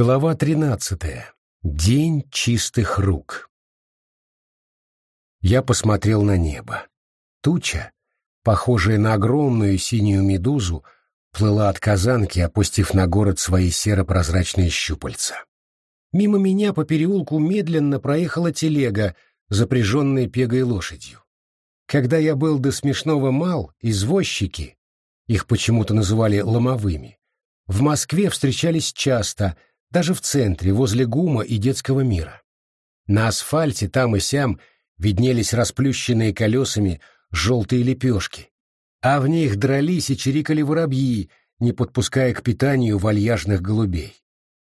Глава тринадцатая. День чистых рук. Я посмотрел на небо. Туча, похожая на огромную синюю медузу, плыла от казанки, опустив на город свои серо-прозрачные щупальца. Мимо меня по переулку медленно проехала телега, запряженная пегой лошадью. Когда я был до смешного мал, извозчики, их почему-то называли ломовыми, в Москве встречались часто — даже в центре, возле ГУМа и детского мира. На асфальте там и сям виднелись расплющенные колесами желтые лепешки, а в них дрались и чирикали воробьи, не подпуская к питанию вальяжных голубей.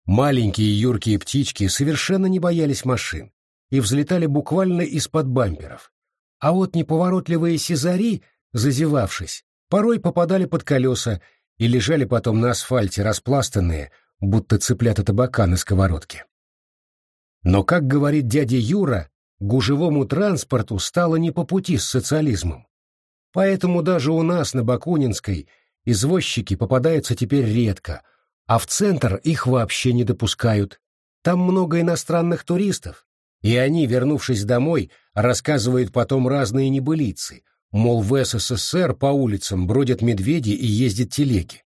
Маленькие юркие птички совершенно не боялись машин и взлетали буквально из-под бамперов. А вот неповоротливые сизари, зазевавшись, порой попадали под колеса и лежали потом на асфальте распластанные, будто цыплята табака на сковородке. Но, как говорит дядя Юра, гужевому транспорту стало не по пути с социализмом. Поэтому даже у нас на Бакунинской извозчики попадаются теперь редко, а в центр их вообще не допускают. Там много иностранных туристов, и они, вернувшись домой, рассказывают потом разные небылицы, мол, в СССР по улицам бродят медведи и ездят телеги.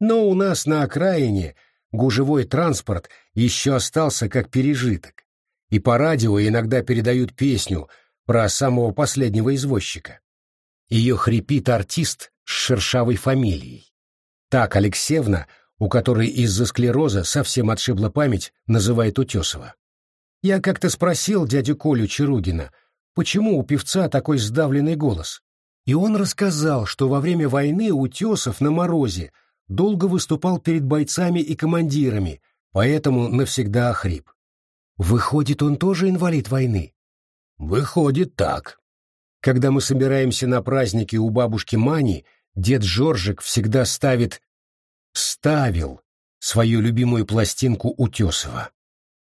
Но у нас на окраине – гужевой транспорт еще остался как пережиток, и по радио иногда передают песню про самого последнего извозчика. Ее хрипит артист с шершавой фамилией. Так Алексеевна, у которой из-за склероза совсем отшибла память, называет Утесова. Я как-то спросил дядю Колю Чаругина, почему у певца такой сдавленный голос. И он рассказал, что во время войны Утесов на морозе долго выступал перед бойцами и командирами, поэтому навсегда охрип. Выходит, он тоже инвалид войны? Выходит так. Когда мы собираемся на праздники у бабушки Мани, дед Жоржик всегда ставит... ставил свою любимую пластинку Утесова.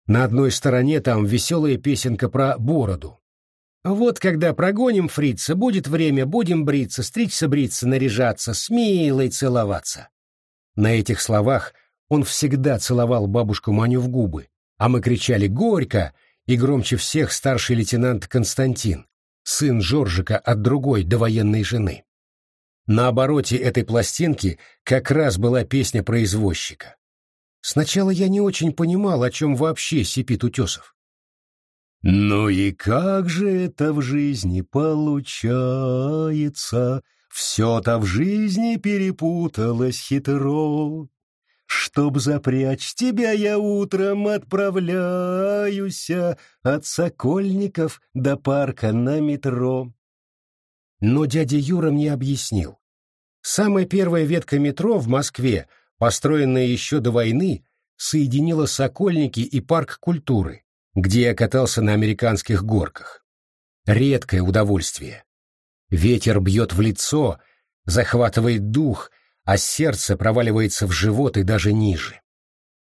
На одной стороне там веселая песенка про бороду. Вот когда прогоним фрица, будет время, будем бриться, стричься, бриться, наряжаться, с милой целоваться. На этих словах он всегда целовал бабушку Маню в губы, а мы кричали «Горько!» и громче всех старший лейтенант Константин, сын Жоржика от другой довоенной жены. На обороте этой пластинки как раз была песня про извозчика. Сначала я не очень понимал, о чем вообще сипит Утесов. «Ну и как же это в жизни получается?» Все-то в жизни перепуталось хитро. Чтоб запрячь тебя, я утром отправляюсь от Сокольников до парка на метро. Но дядя Юра мне объяснил. Самая первая ветка метро в Москве, построенная еще до войны, соединила Сокольники и парк культуры, где я катался на американских горках. Редкое удовольствие. Ветер бьет в лицо, захватывает дух, а сердце проваливается в живот и даже ниже.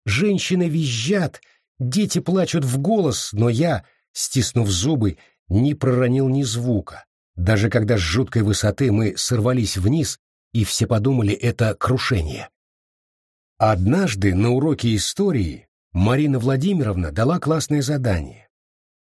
Женщины визжат, дети плачут в голос, но я, стиснув зубы, не проронил ни звука. Даже когда с жуткой высоты мы сорвались вниз, и все подумали, это крушение. Однажды на уроке истории Марина Владимировна дала классное задание.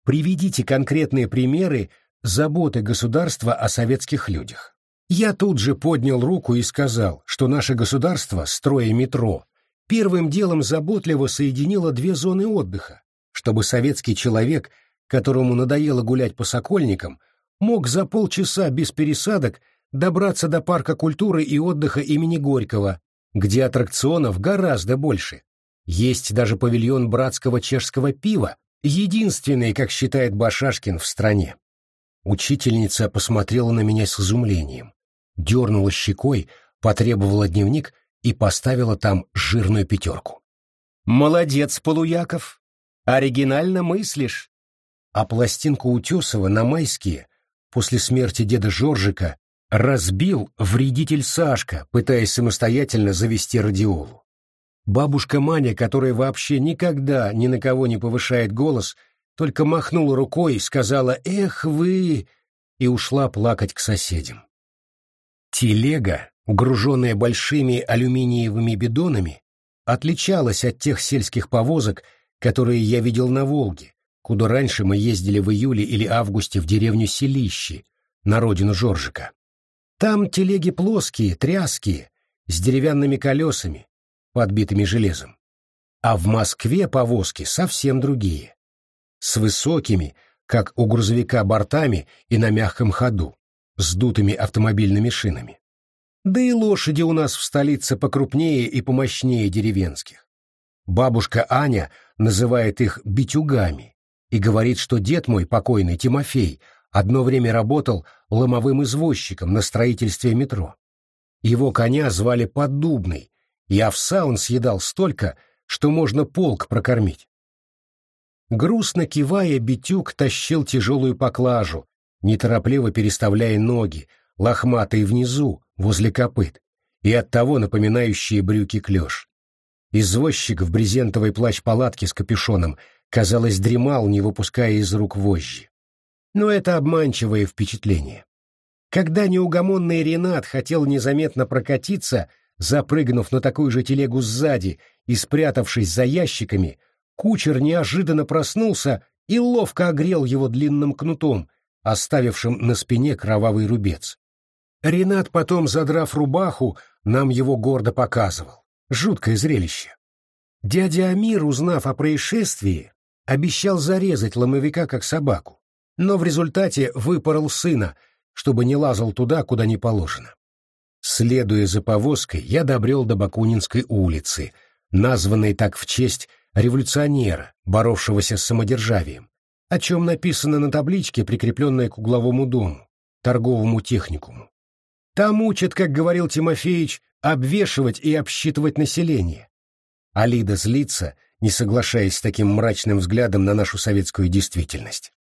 Приведите конкретные примеры заботы государства о советских людях. Я тут же поднял руку и сказал, что наше государство, строя метро, первым делом заботливо соединило две зоны отдыха, чтобы советский человек, которому надоело гулять по Сокольникам, мог за полчаса без пересадок добраться до парка культуры и отдыха имени Горького, где аттракционов гораздо больше. Есть даже павильон братского чешского пива, единственный, как считает Башашкин, в стране. Учительница посмотрела на меня с изумлением, дернула щекой, потребовала дневник и поставила там жирную пятерку. «Молодец, Полуяков! Оригинально мыслишь!» А пластинку Утесова на майские, после смерти деда Жоржика, разбил вредитель Сашка, пытаясь самостоятельно завести радиолу. Бабушка Маня, которая вообще никогда ни на кого не повышает голос, — только махнула рукой, сказала «Эх вы!» и ушла плакать к соседям. Телега, груженная большими алюминиевыми бидонами, отличалась от тех сельских повозок, которые я видел на Волге, куда раньше мы ездили в июле или августе в деревню Селищи, на родину Жоржика. Там телеги плоские, тряские, с деревянными колесами, подбитыми железом. А в Москве повозки совсем другие. С высокими, как у грузовика, бортами и на мягком ходу, с дутыми автомобильными шинами. Да и лошади у нас в столице покрупнее и помощнее деревенских. Бабушка Аня называет их битюгами и говорит, что дед мой, покойный Тимофей, одно время работал ломовым извозчиком на строительстве метро. Его коня звали Поддубный, и овса он съедал столько, что можно полк прокормить. Грустно кивая, Битюк тащил тяжелую поклажу, неторопливо переставляя ноги, лохматые внизу, возле копыт, и оттого напоминающие брюки клеш. Извозчик в брезентовой плащ-палатке с капюшоном, казалось, дремал, не выпуская из рук вожжи. Но это обманчивое впечатление. Когда неугомонный Ренат хотел незаметно прокатиться, запрыгнув на такую же телегу сзади и спрятавшись за ящиками, кучер неожиданно проснулся и ловко огрел его длинным кнутом, оставившим на спине кровавый рубец. Ренат потом, задрав рубаху, нам его гордо показывал. Жуткое зрелище. Дядя Амир, узнав о происшествии, обещал зарезать ломовика как собаку, но в результате выпорол сына, чтобы не лазал туда, куда не положено. Следуя за повозкой, я добрел до Бакунинской улицы, названной так в честь революционера, боровшегося с самодержавием, о чем написано на табличке, прикрепленной к угловому дому, торговому техникуму. Там учат, как говорил Тимофеич, обвешивать и обсчитывать население. Алида злится, не соглашаясь с таким мрачным взглядом на нашу советскую действительность.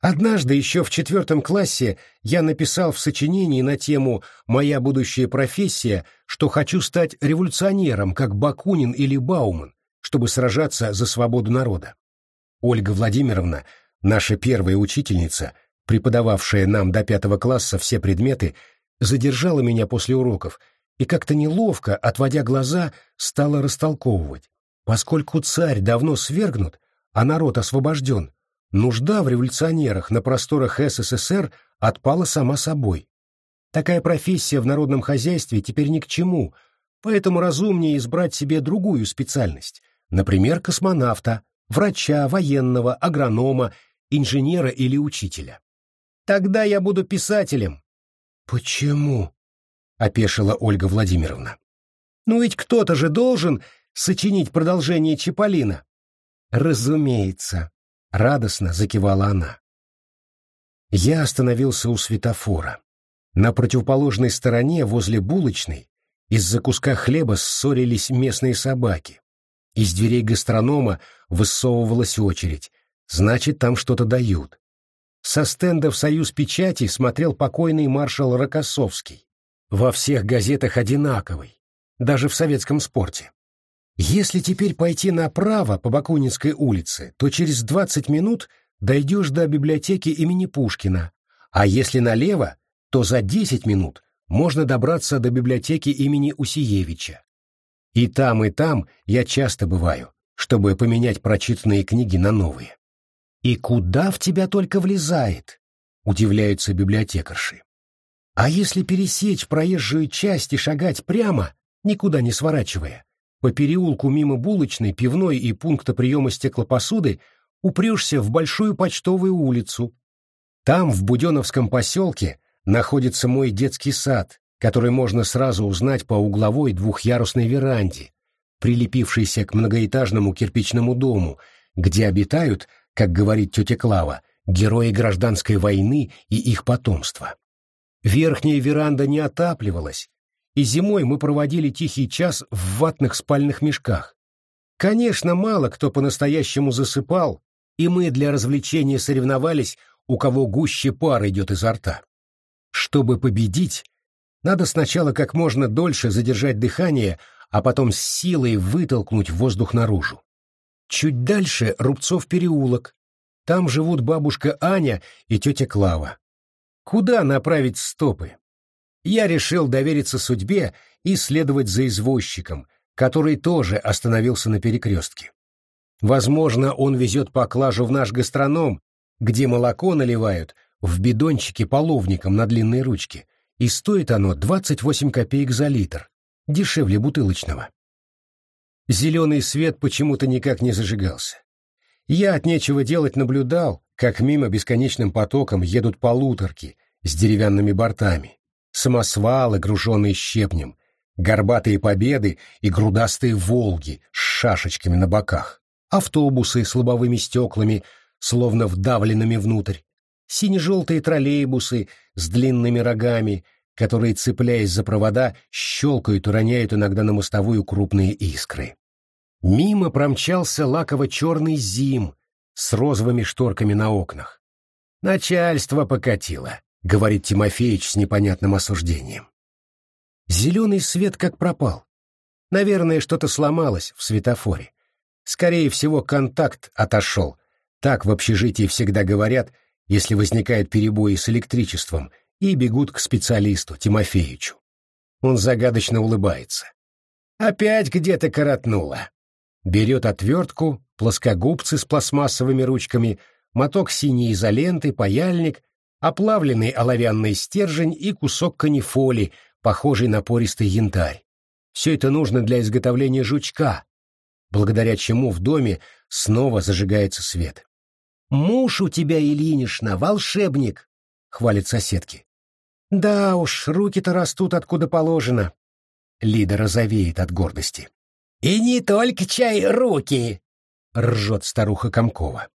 Однажды еще в четвертом классе я написал в сочинении на тему «Моя будущая профессия», что хочу стать революционером, как Бакунин или Бауман, чтобы сражаться за свободу народа. Ольга Владимировна, наша первая учительница, преподававшая нам до пятого класса все предметы, задержала меня после уроков и как-то неловко, отводя глаза, стала растолковывать. Поскольку царь давно свергнут, а народ освобожден, нужда в революционерах на просторах СССР отпала сама собой. Такая профессия в народном хозяйстве теперь ни к чему, поэтому разумнее избрать себе другую специальность, например, космонавта, врача, военного, агронома, инженера или учителя. Тогда я буду писателем, «Почему?» — опешила Ольга Владимировна. «Ну ведь кто-то же должен сочинить продолжение Чиполлина». «Разумеется», — радостно закивала она. Я остановился у светофора. На противоположной стороне, возле булочной, из-за куска хлеба ссорились местные собаки. Из дверей гастронома высовывалась очередь. Значит, там что-то дают. Со стендов «Союз печати» смотрел покойный маршал Рокоссовский. Во всех газетах одинаковый, даже в советском спорте. Если теперь пойти направо по Бакунинской улице, то через 20 минут дойдешь до библиотеки имени Пушкина, а если налево, то за 10 минут можно добраться до библиотеки имени Усиевича. И там, и там я часто бываю, чтобы поменять прочитанные книги на новые. «И куда в тебя только влезает?» — удивляются библиотекарши. «А если пересечь проезжую часть и шагать прямо, никуда не сворачивая, по переулку мимо булочной, пивной и пункта приема стеклопосуды упрешься в Большую почтовую улицу. Там, в Буденовском поселке, находится мой детский сад, который можно сразу узнать по угловой двухъярусной веранде, прилепившейся к многоэтажному кирпичному дому, где обитают как говорит тетя Клава, герои гражданской войны и их потомство. Верхняя веранда не отапливалась, и зимой мы проводили тихий час в ватных спальных мешках. Конечно, мало кто по-настоящему засыпал, и мы для развлечения соревновались, у кого гуще пар идет изо рта. Чтобы победить, надо сначала как можно дольше задержать дыхание, а потом с силой вытолкнуть воздух наружу. Чуть дальше Рубцов переулок. Там живут бабушка Аня и тетя Клава. Куда направить стопы? Я решил довериться судьбе и следовать за извозчиком, который тоже остановился на перекрестке. Возможно, он везет поклажу в наш гастроном, где молоко наливают в бидончике половником на длинной ручке, и стоит оно 28 копеек за литр, дешевле бутылочного. Зеленый свет почему-то никак не зажигался. Я от нечего делать наблюдал, как мимо бесконечным потоком едут полуторки с деревянными бортами, самосвалы, груженные щепнем, горбатые победы и грудастые «Волги» с шашечками на боках, автобусы с лобовыми стеклами, словно вдавленными внутрь, сине-желтые троллейбусы с длинными рогами, которые, цепляясь за провода, щелкают и роняют иногда на мостовую крупные искры. Мимо промчался лаково-черный зим с розовыми шторками на окнах. «Начальство покатило», — говорит Тимофеич с непонятным осуждением. Зеленый свет как пропал. Наверное, что-то сломалось в светофоре. Скорее всего, контакт отошел. Так в общежитии всегда говорят, если возникают перебои с электричеством, и бегут к специалисту, Тимофеичу. Он загадочно улыбается. «Опять где-то коротнуло». Берет отвертку, плоскогубцы с пластмассовыми ручками, моток синей изоленты, паяльник, оплавленный оловянный стержень и кусок канифоли, похожий на пористый янтарь. Все это нужно для изготовления жучка, благодаря чему в доме снова зажигается свет. «Муж у тебя, Ильинишна, волшебник!» — хвалит соседки. «Да уж, руки-то растут откуда положено». Лида розовеет от гордости. «И не только чай руки!» — ржет старуха Комкова.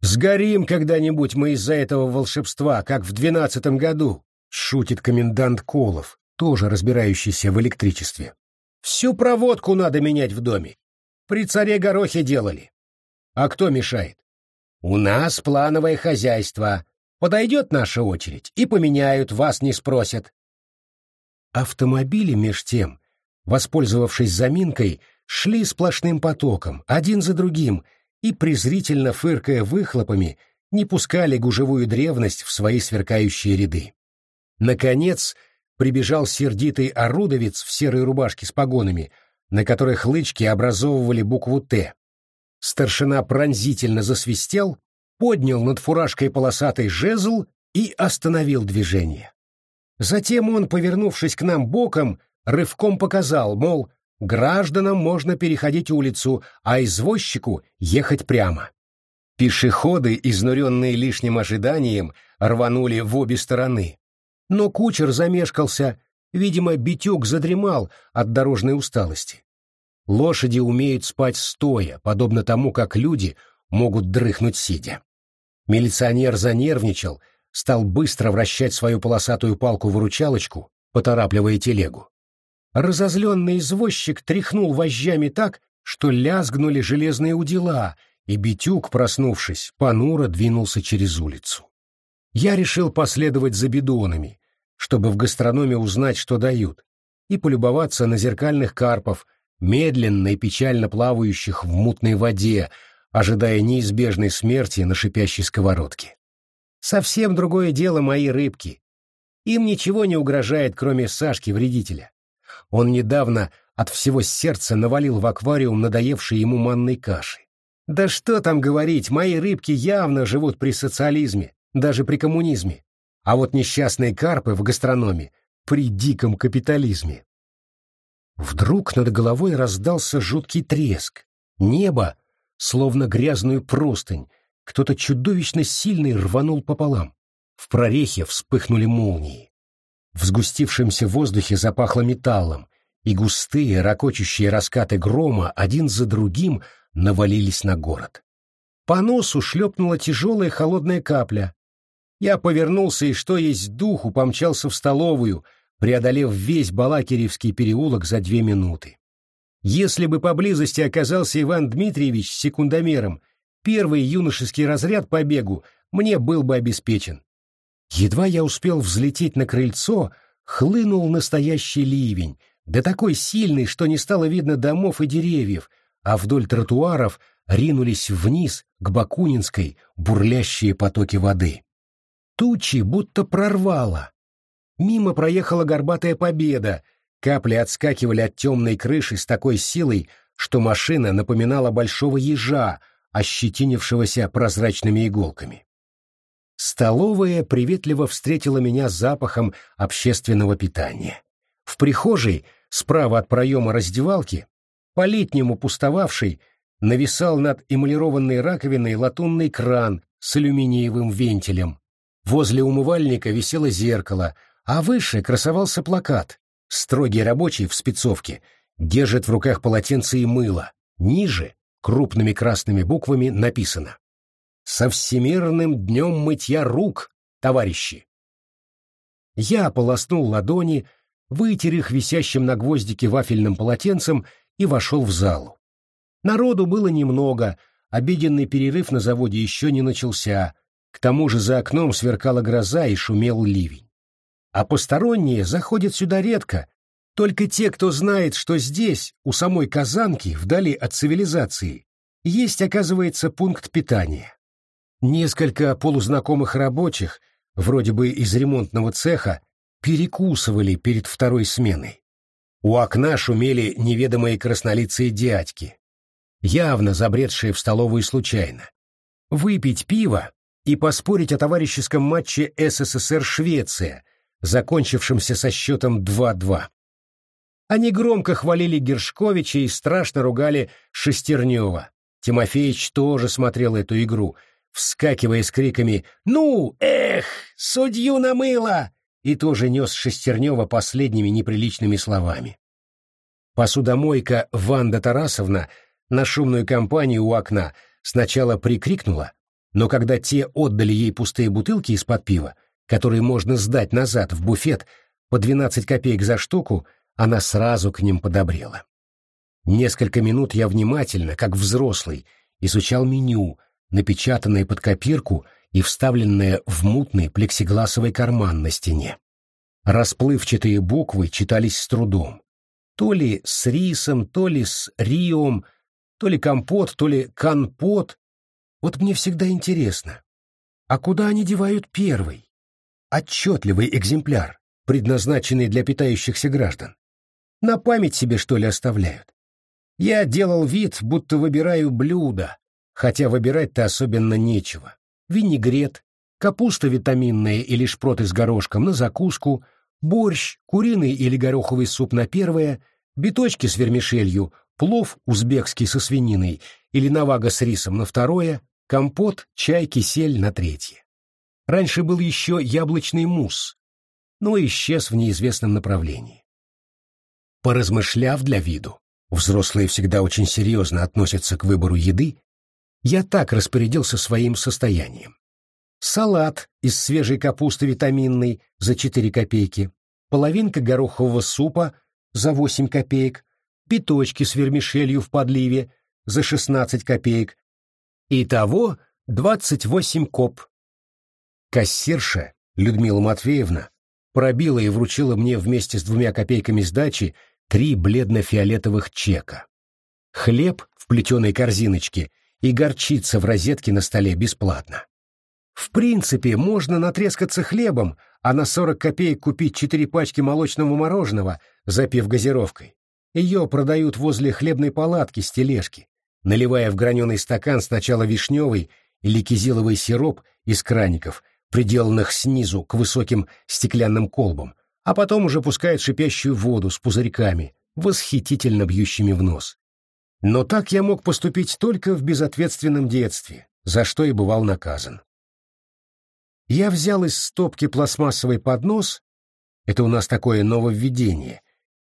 «Сгорим когда-нибудь мы из-за этого волшебства, как в двенадцатом году», — шутит комендант Колов, тоже разбирающийся в электричестве. «Всю проводку надо менять в доме. При царе Горохе делали. А кто мешает? У нас плановое хозяйство, Подойдет наша очередь, и поменяют, вас не спросят. Автомобили, меж тем, воспользовавшись заминкой, шли сплошным потоком, один за другим, и, презрительно фыркая выхлопами, не пускали гужевую древность в свои сверкающие ряды. Наконец, прибежал сердитый орудовец в серой рубашке с погонами, на которых лычки образовывали букву «Т». Старшина пронзительно засвистел, поднял над фуражкой полосатый жезл и остановил движение. Затем он, повернувшись к нам боком, рывком показал, мол, гражданам можно переходить улицу, а извозчику ехать прямо. Пешеходы, изнуренные лишним ожиданием, рванули в обе стороны. Но кучер замешкался, видимо, битюк задремал от дорожной усталости. Лошади умеют спать стоя, подобно тому, как люди могут дрыхнуть сидя. Милиционер занервничал, стал быстро вращать свою полосатую палку-выручалочку, поторапливая телегу. Разозленный извозчик тряхнул вожжами так, что лязгнули железные удила, и Битюк, проснувшись, понуро двинулся через улицу. Я решил последовать за бидонами, чтобы в гастрономе узнать, что дают, и полюбоваться на зеркальных карпов, медленно и печально плавающих в мутной воде, ожидая неизбежной смерти на шипящей сковородке. Совсем другое дело мои рыбки. Им ничего не угрожает, кроме Сашки-вредителя. Он недавно от всего сердца навалил в аквариум надоевшей ему манной каши. Да что там говорить, мои рыбки явно живут при социализме, даже при коммунизме. А вот несчастные карпы в гастрономе при диком капитализме. Вдруг над головой раздался жуткий треск. Небо словно грязную простынь, кто-то чудовищно сильный рванул пополам. В прорехе вспыхнули молнии. В сгустившемся воздухе запахло металлом, и густые, ракочущие раскаты грома один за другим навалились на город. По носу шлепнула тяжелая холодная капля. Я повернулся и, что есть духу, помчался в столовую, преодолев весь Балакиревский переулок за две минуты. Если бы поблизости оказался Иван Дмитриевич с секундомером, первый юношеский разряд по бегу мне был бы обеспечен. Едва я успел взлететь на крыльцо, хлынул настоящий ливень, да такой сильный, что не стало видно домов и деревьев, а вдоль тротуаров ринулись вниз к Бакунинской бурлящие потоки воды. Тучи будто прорвало. Мимо проехала горбатая победа, Капли отскакивали от темной крыши с такой силой, что машина напоминала большого ежа, ощетинившегося прозрачными иголками. Столовая приветливо встретила меня запахом общественного питания. В прихожей, справа от проема раздевалки, по-летнему пустовавший, нависал над эмалированной раковиной латунный кран с алюминиевым вентилем. Возле умывальника висело зеркало, а выше красовался плакат. Строгий рабочий в спецовке держит в руках полотенце и мыло. Ниже, крупными красными буквами, написано «Со всемирным днем мытья рук, товарищи!» Я полоснул ладони, вытер их висящим на гвоздике вафельным полотенцем и вошел в залу. Народу было немного, обеденный перерыв на заводе еще не начался, к тому же за окном сверкала гроза и шумел ливень. А посторонние заходят сюда редко, только те, кто знает, что здесь, у самой Казанки, вдали от цивилизации, есть, оказывается, пункт питания. Несколько полузнакомых рабочих, вроде бы из ремонтного цеха, перекусывали перед второй сменой. У окна шумели неведомые краснолицые дядьки, явно забредшие в столовую случайно. Выпить пиво и поспорить о товарищеском матче СССР-Швеция, закончившемся со счетом 2-2. Они громко хвалили Гершковича и страшно ругали Шестернева. Тимофеич тоже смотрел эту игру, вскакивая с криками «Ну, эх, судью намыло!» и тоже нес Шестернева последними неприличными словами. Посудомойка Ванда Тарасовна на шумную компанию у окна сначала прикрикнула, но когда те отдали ей пустые бутылки из-под пива, которые можно сдать назад в буфет по 12 копеек за штуку, она сразу к ним подобрела. Несколько минут я внимательно, как взрослый, изучал меню, напечатанное под копирку и вставленное в мутный плексигласовый карман на стене. Расплывчатые буквы читались с трудом. То ли с рисом, то ли с риом, то ли компот, то ли конпот. Вот мне всегда интересно, а куда они девают первый? Отчетливый экземпляр, предназначенный для питающихся граждан. На память себе, что ли, оставляют? Я делал вид, будто выбираю блюдо, хотя выбирать-то особенно нечего. Винегрет, капуста витаминная или шпроты с горошком на закуску, борщ, куриный или гороховый суп на первое, биточки с вермишелью, плов узбекский со свининой или навага с рисом на второе, компот, чай, кисель на третье. Раньше был еще яблочный мусс, но исчез в неизвестном направлении. Поразмышляв для виду, взрослые всегда очень серьезно относятся к выбору еды, я так распорядился своим состоянием. Салат из свежей капусты витаминной за 4 копейки, половинка горохового супа за 8 копеек, пяточки с вермишелью в подливе за 16 копеек. Итого 28 коп. Кассирша Людмила Матвеевна пробила и вручила мне вместе с двумя копейками сдачи три бледно-фиолетовых чека. Хлеб в плетеной корзиночке и горчица в розетке на столе бесплатно. В принципе, можно натрескаться хлебом, а на 40 копеек купить четыре пачки молочного мороженого, запив газировкой. Ее продают возле хлебной палатки с тележки, наливая в граненый стакан сначала вишневый или кизиловый сироп из краников, приделанных снизу к высоким стеклянным колбам, а потом уже пускает шипящую воду с пузырьками, восхитительно бьющими в нос. Но так я мог поступить только в безответственном детстве, за что и бывал наказан. Я взял из стопки пластмассовый поднос, это у нас такое нововведение.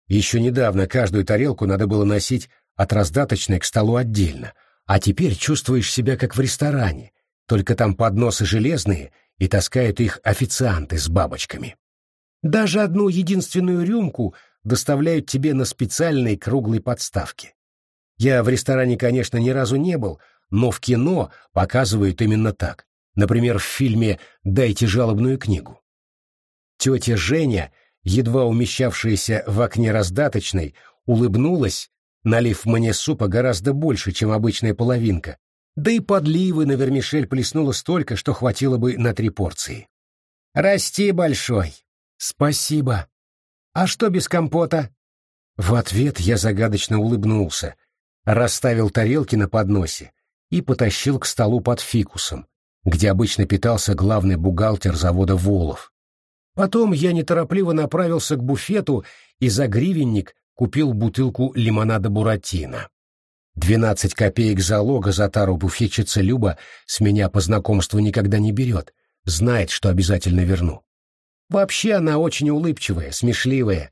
Еще недавно каждую тарелку надо было носить от раздаточной к столу отдельно, а теперь чувствуешь себя как в ресторане, только там подносы железные и таскают их официанты с бабочками. Даже одну единственную рюмку доставляют тебе на специальной круглой подставке. Я в ресторане, конечно, ни разу не был, но в кино показывают именно так. Например, в фильме «Дайте жалобную книгу». Тетя Женя, едва умещавшаяся в окне раздаточной, улыбнулась, налив мне супа гораздо больше, чем обычная половинка, да и подливы на вермишель плеснуло столько, что хватило бы на три порции. «Расти большой!» «Спасибо. А что без компота?» В ответ я загадочно улыбнулся, расставил тарелки на подносе и потащил к столу под фикусом, где обычно питался главный бухгалтер завода «Волов». Потом я неторопливо направился к буфету и за гривенник купил бутылку лимонада «Буратино». Двенадцать копеек залога за тару буфетчица Люба с меня по знакомству никогда не берет, знает, что обязательно верну. Вообще она очень улыбчивая, смешливая,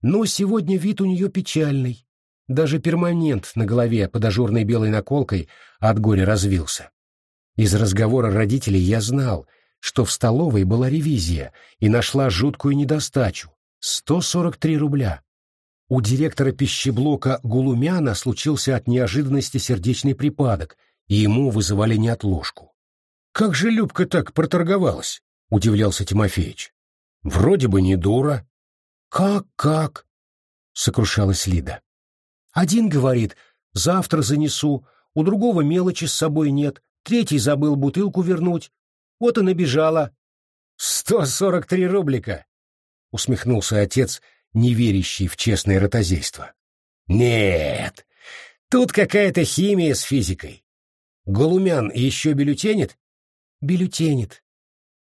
но сегодня вид у нее печальный. Даже перманент на голове под ажурной белой наколкой от горя развился. Из разговора родителей я знал, что в столовой была ревизия и нашла жуткую недостачу — 143 рубля. У директора пищеблока Гулумяна случился от неожиданности сердечный припадок, и ему вызывали неотложку. «Как же Любка так проторговалась?» — удивлялся Тимофеич. «Вроде бы не дура». «Как, как?» — сокрушалась Лида. «Один говорит, завтра занесу, у другого мелочи с собой нет, третий забыл бутылку вернуть. Вот и набежала». «Сто сорок три рублика!» — усмехнулся отец, не верящий в честное ротозейство. «Нет, тут какая-то химия с физикой. Голумян еще бюллетенит?» «Бюллетенит.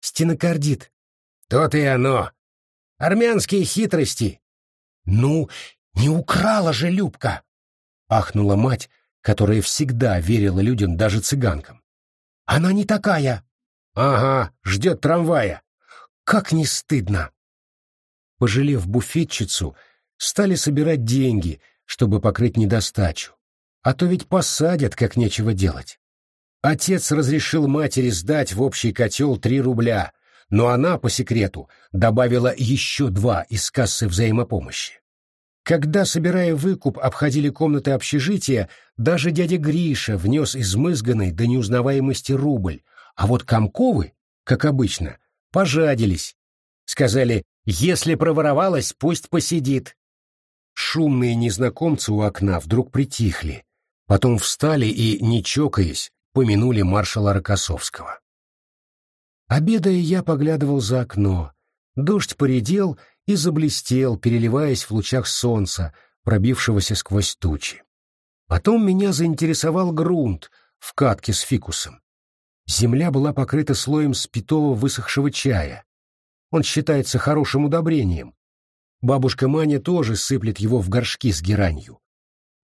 Стенокардит». «То-то и оно. Армянские хитрости». «Ну, не украла же Любка!» — ахнула мать, которая всегда верила людям, даже цыганкам. «Она не такая!» «Ага, ждет трамвая!» «Как не стыдно!» Пожалев буфетчицу, стали собирать деньги, чтобы покрыть недостачу. А то ведь посадят, как нечего делать. Отец разрешил матери сдать в общий котел три рубля, но она, по секрету, добавила еще два из кассы взаимопомощи. Когда, собирая выкуп, обходили комнаты общежития, даже дядя Гриша внес измызганный до неузнаваемости рубль, а вот Комковы, как обычно, пожадились. Сказали, если проворовалась, пусть посидит. Шумные незнакомцы у окна вдруг притихли, потом встали и, не чокаясь, помянули маршала Рокоссовского. Обедая, я поглядывал за окно. Дождь поредел и заблестел, переливаясь в лучах солнца, пробившегося сквозь тучи. Потом меня заинтересовал грунт в катке с фикусом. Земля была покрыта слоем спитого высохшего чая. Он считается хорошим удобрением. Бабушка Маня тоже сыплет его в горшки с геранью.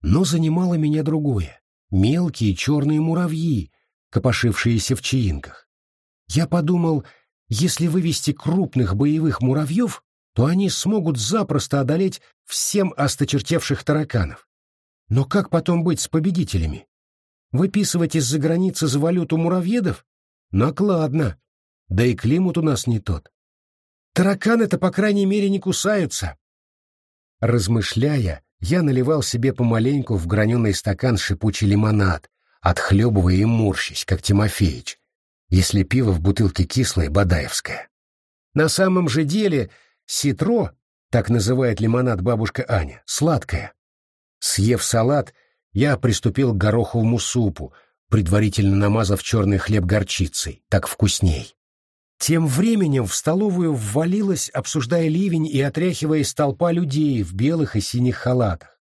Но занимало меня другое — мелкие черные муравьи, копошившиеся в чаинках. Я подумал, если вывести крупных боевых муравьев, то они смогут запросто одолеть всем осточертевших тараканов. Но как потом быть с победителями? Выписывать из-за границы за валюту муравьедов? Накладно. Да и климат у нас не тот. Тараканы-то, по крайней мере, не кусаются. Размышляя, я наливал себе помаленьку в граненый стакан шипучий лимонад, отхлебывая и морщись, как Тимофеич, если пиво в бутылке кислое, бадаевское. На самом же деле ситро, так называет лимонад бабушка Аня, сладкое. Съев салат, я приступил к гороховому супу, предварительно намазав черный хлеб горчицей, так вкусней. Тем временем в столовую ввалилась, обсуждая ливень и отряхиваясь толпа людей в белых и синих халатах.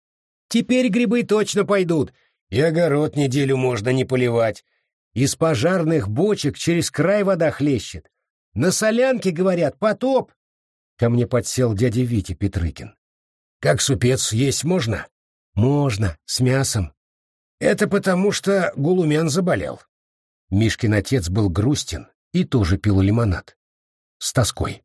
«Теперь грибы точно пойдут, и огород неделю можно не поливать. Из пожарных бочек через край вода хлещет. На солянке, говорят, потоп!» Ко мне подсел дядя Витя Петрыкин. «Как супец есть можно?» «Можно, с мясом». «Это потому, что Гулумян заболел». Мишкин отец был грустен и тоже пил лимонад. С тоской.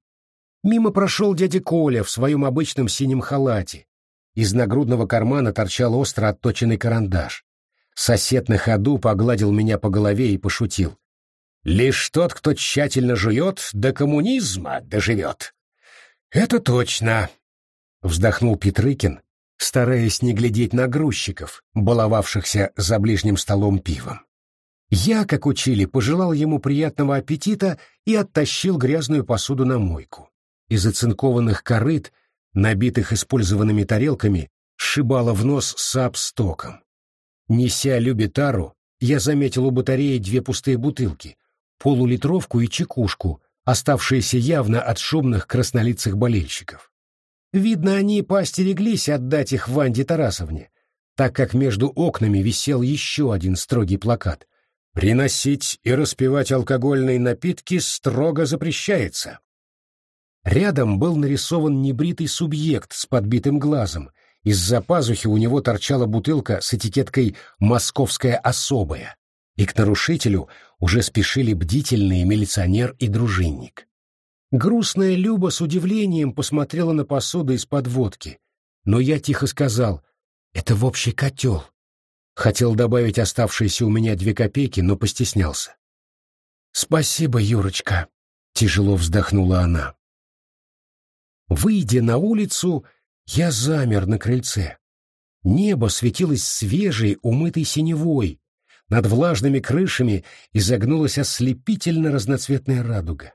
Мимо прошел дядя Коля в своем обычном синем халате. Из нагрудного кармана торчал остро отточенный карандаш. Сосед на ходу погладил меня по голове и пошутил. «Лишь тот, кто тщательно жует, до коммунизма доживет». «Это точно», — вздохнул Петрыкин, стараясь не глядеть на грузчиков, баловавшихся за ближним столом пивом. Я, как учили, пожелал ему приятного аппетита и оттащил грязную посуду на мойку. Из оцинкованных корыт, набитых использованными тарелками, сшибало в нос сап с током. Неся Любитару, я заметил у батареи две пустые бутылки, полулитровку и чекушку, оставшиеся явно от шумных краснолицых болельщиков. Видно, они поостереглись отдать их Ванде Тарасовне, так как между окнами висел еще один строгий плакат. «Приносить и распивать алкогольные напитки строго запрещается». Рядом был нарисован небритый субъект с подбитым глазом. Из-за пазухи у него торчала бутылка с этикеткой «Московская особая», и к нарушителю уже спешили бдительные милиционер и дружинник. Грустная Люба с удивлением посмотрела на посуду из-под водки, но я тихо сказал «Это в общий котел». Хотел добавить оставшиеся у меня две копейки, но постеснялся. «Спасибо, Юрочка», — тяжело вздохнула она. Выйдя на улицу, я замер на крыльце. Небо светилось свежей, умытой синевой. Над влажными крышами изогнулась ослепительно разноцветная радуга.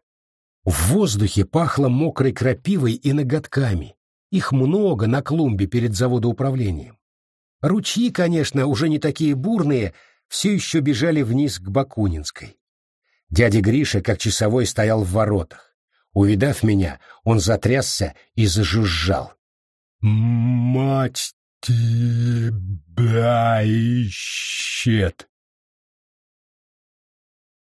В воздухе пахло мокрой крапивой и ноготками. Их много на клумбе перед заводоуправлением. Ручьи, конечно, уже не такие бурные, все еще бежали вниз к Бакунинской. Дядя Гриша, как часовой, стоял в воротах. Увидав меня, он затрясся и зажужжал. «Мать тебя ищет!»